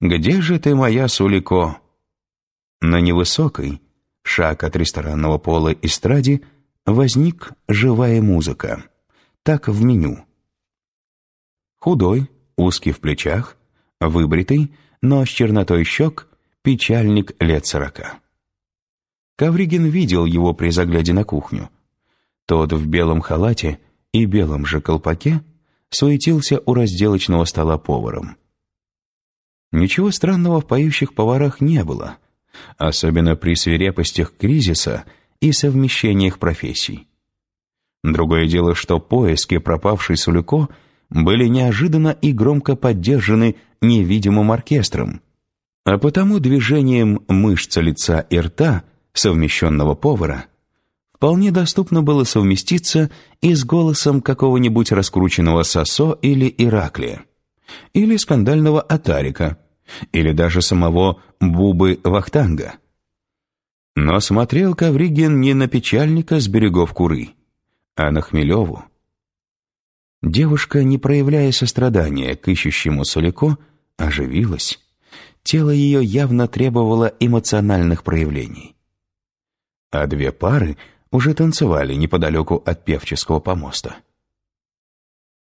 Где же ты, моя Сулико?» На невысокой, шаг от ресторанного пола эстраде, возник живая музыка. Так в меню. Худой, узкий в плечах, выбритый, но с чернотой щек, печальник лет сорока. Ковригин видел его при загляде на кухню. Тот в белом халате и белом же колпаке суетился у разделочного стола поваром. Ничего странного в поющих поварах не было, особенно при свирепостях кризиса и совмещениях профессий. Другое дело, что поиски пропавшей Сулюко были неожиданно и громко поддержаны невидимым оркестром, а потому движением мышц лица и рта совмещенного повара вполне доступно было совместиться и с голосом какого-нибудь раскрученного Сосо или Ираклия, или скандального Атарика, или даже самого Бубы Вахтанга. Но смотрел Ковригин не на печальника с берегов Куры, а на Хмелеву. Девушка, не проявляя сострадания к ищущему Солико, оживилась. Тело ее явно требовало эмоциональных проявлений. А две пары уже танцевали неподалеку от певческого помоста.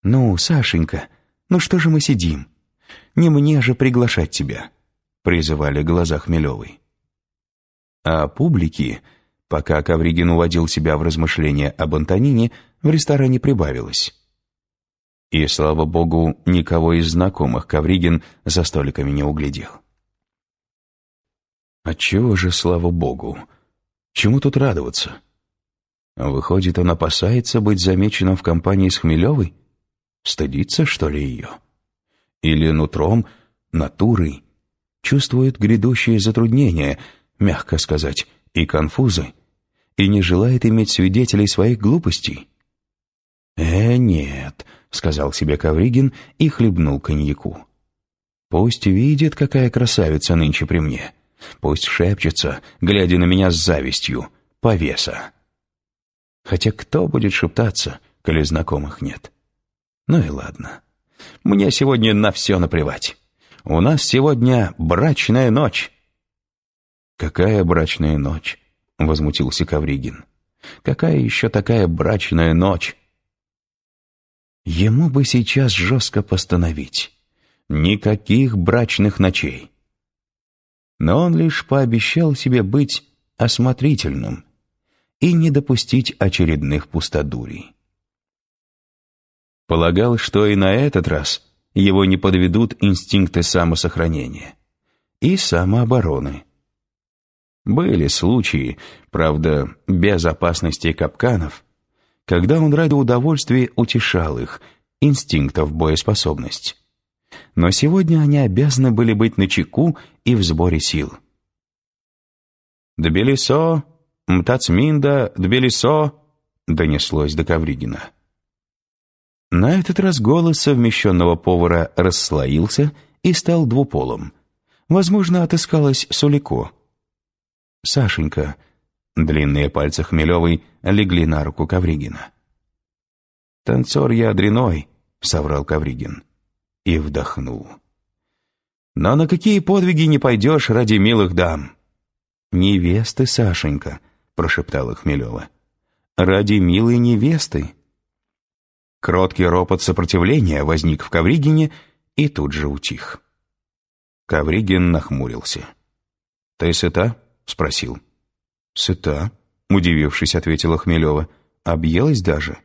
«Ну, Сашенька, ну что же мы сидим? Не мне же приглашать тебя», — призывали глаза Хмелевой. А публики, пока Ковригин уводил себя в размышления об Антонине, в ресторане прибавилось. И, слава богу, никого из знакомых Ковригин за столиками не углядел. Отчего же, слава богу? Чему тут радоваться? Выходит, он опасается быть замеченным в компании с Хмелевой? Стыдится, что ли, ее? Или нутром, натурой, чувствует грядущие затруднения, мягко сказать, и конфузы, и не желает иметь свидетелей своих глупостей? «Э, нет», — сказал себе Ковригин и хлебнул коньяку. «Пусть видит, какая красавица нынче при мне. Пусть шепчется, глядя на меня с завистью, повеса. Хотя кто будет шептаться, коли знакомых нет? Ну и ладно. Мне сегодня на все наплевать. У нас сегодня брачная ночь». «Какая брачная ночь?» — возмутился Ковригин. «Какая еще такая брачная ночь?» Ему бы сейчас жестко постановить. Никаких брачных ночей. Но он лишь пообещал себе быть осмотрительным и не допустить очередных пустодурий. Полагал, что и на этот раз его не подведут инстинкты самосохранения и самообороны. Были случаи, правда, без опасности капканов, когда он ради удовольствия утешал их, инстинктов боеспособность. Но сегодня они обязаны были быть начеку и в сборе сил. «Тбилисо, Мтацминда, Тбилисо!» донеслось до Ковригина. На этот раз голос совмещенного повара расслоился и стал двуполым. Возможно, отыскалась Сулико. «Сашенька», Длинные пальцы Хмелевой легли на руку Ковригина. «Танцор я дряной», — соврал Ковригин. И вдохнул. «Но на какие подвиги не пойдешь ради милых дам?» «Невесты, Сашенька», — прошептала Хмелева. «Ради милой невесты». Кроткий ропот сопротивления возник в Ковригине и тут же утих. Ковригин нахмурился. «Ты сыта?» — спросил. «Сыта», — удивившись, ответила Хмелева. «Объелась даже».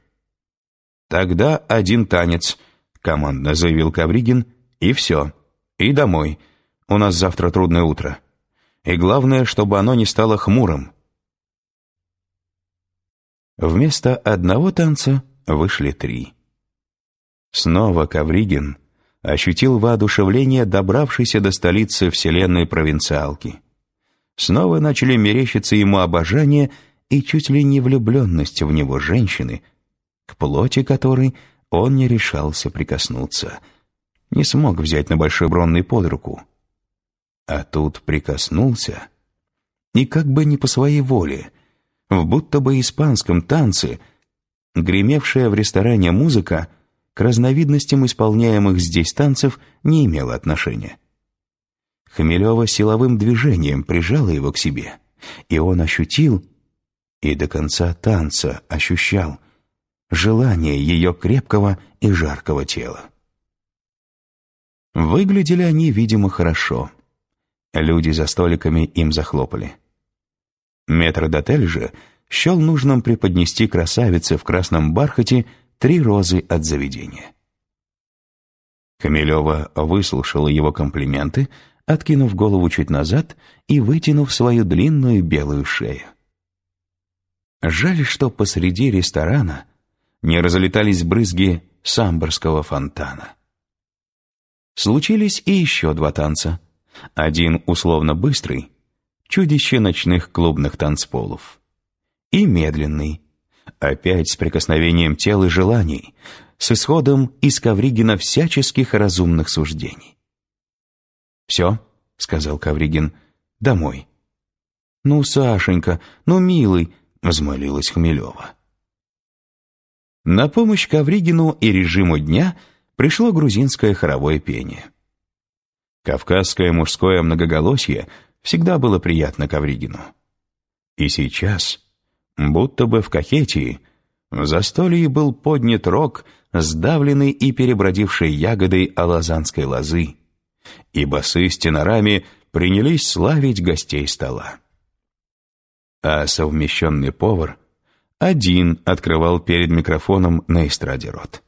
«Тогда один танец», — командно заявил Ковригин, — «и все. И домой. У нас завтра трудное утро. И главное, чтобы оно не стало хмурым». Вместо одного танца вышли три. Снова Ковригин ощутил воодушевление добравшейся до столицы вселенной провинциалки. Снова начали мерещиться ему обожание и чуть ли не влюбленность в него женщины, к плоти которой он не решался прикоснуться, не смог взять на большой бронный под руку. А тут прикоснулся, и как бы не по своей воле, в будто бы испанском танце, гремевшая в ресторане музыка к разновидностям исполняемых здесь танцев не имела отношения. Хмелева силовым движением прижала его к себе, и он ощутил, и до конца танца ощущал, желание ее крепкого и жаркого тела. Выглядели они, видимо, хорошо. Люди за столиками им захлопали. Метродотель же счел нужным преподнести красавице в красном бархате три розы от заведения. Хмелева выслушала его комплименты, откинув голову чуть назад и вытянув свою длинную белую шею. Жаль, что посреди ресторана не разлетались брызги самборского фонтана. Случились и еще два танца. Один условно быстрый, чудище ночных клубных танцполов. И медленный, опять с прикосновением тел и желаний, с исходом из Ковригина всяческих разумных суждений. «Все», — сказал Ковригин, — «домой». «Ну, Сашенька, ну, милый», — взмолилась Хмелева. На помощь Ковригину и режиму дня пришло грузинское хоровое пение. Кавказское мужское многоголосье всегда было приятно Ковригину. И сейчас, будто бы в Кахетии, в застолье был поднят рог, сдавленный и перебродивший ягодой алазанской лозы, и басы с тенорами принялись славить гостей стола. А совмещенный повар один открывал перед микрофоном на эстраде рот.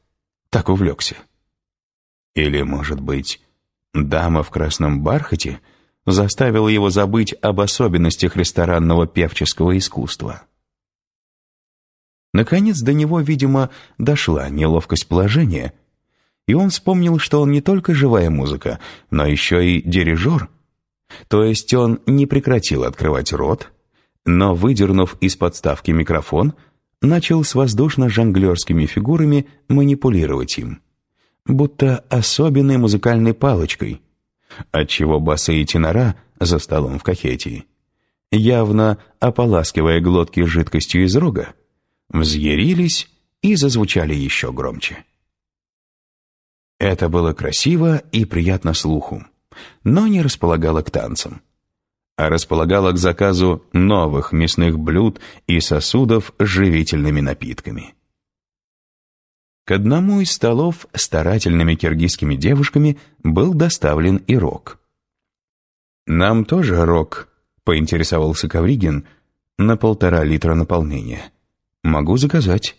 Так увлекся. Или, может быть, дама в красном бархате заставила его забыть об особенностях ресторанного певческого искусства. Наконец до него, видимо, дошла неловкость положения, и он вспомнил, что он не только живая музыка, но еще и дирижер. То есть он не прекратил открывать рот, но, выдернув из подставки микрофон, начал с воздушно-жонглерскими фигурами манипулировать им, будто особенной музыкальной палочкой, отчего басы и тенора за столом в кахетии, явно ополаскивая глотки жидкостью из рога, взъярились и зазвучали еще громче. Это было красиво и приятно слуху, но не располагало к танцам, а располагало к заказу новых мясных блюд и сосудов с живительными напитками. К одному из столов старательными киргизскими девушками был доставлен и рог. «Нам тоже рог», — поинтересовался Ковригин, на полтора литра наполнения. «Могу заказать».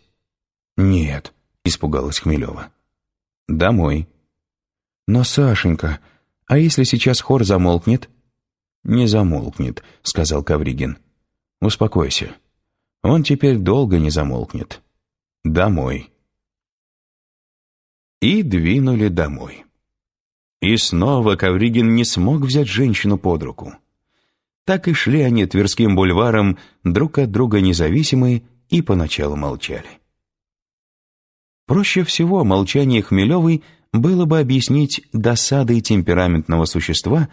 «Нет», — испугалась Хмелева. «Домой». «Но, Сашенька, а если сейчас хор замолкнет?» «Не замолкнет», — сказал Кавригин. «Успокойся. Он теперь долго не замолкнет. Домой». И двинули домой. И снова Кавригин не смог взять женщину под руку. Так и шли они Тверским бульваром, друг от друга независимые, и поначалу молчали. Проще всего молчание Хмелевой было бы объяснить досадой темпераментного существа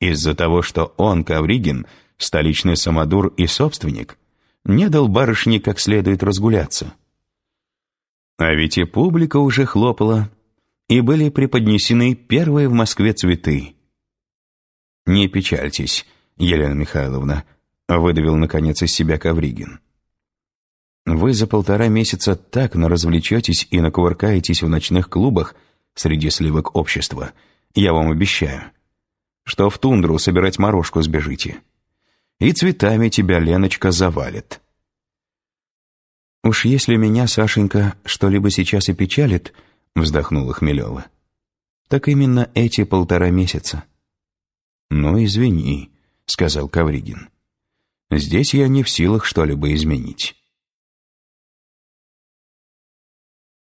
из-за того, что он, Кавригин, столичный самодур и собственник, не дал барышне как следует разгуляться. А ведь и публика уже хлопала, и были преподнесены первые в Москве цветы. «Не печальтесь, Елена Михайловна», — выдавил наконец из себя Кавригин. Вы за полтора месяца так наразвлечетесь и накувыркаетесь в ночных клубах среди сливок общества, я вам обещаю, что в тундру собирать морожку сбежите. И цветами тебя Леночка завалит. «Уж если меня, Сашенька, что-либо сейчас и печалит», — вздохнула Хмелева, «так именно эти полтора месяца». «Ну, извини», — сказал Кавригин. «Здесь я не в силах что-либо изменить».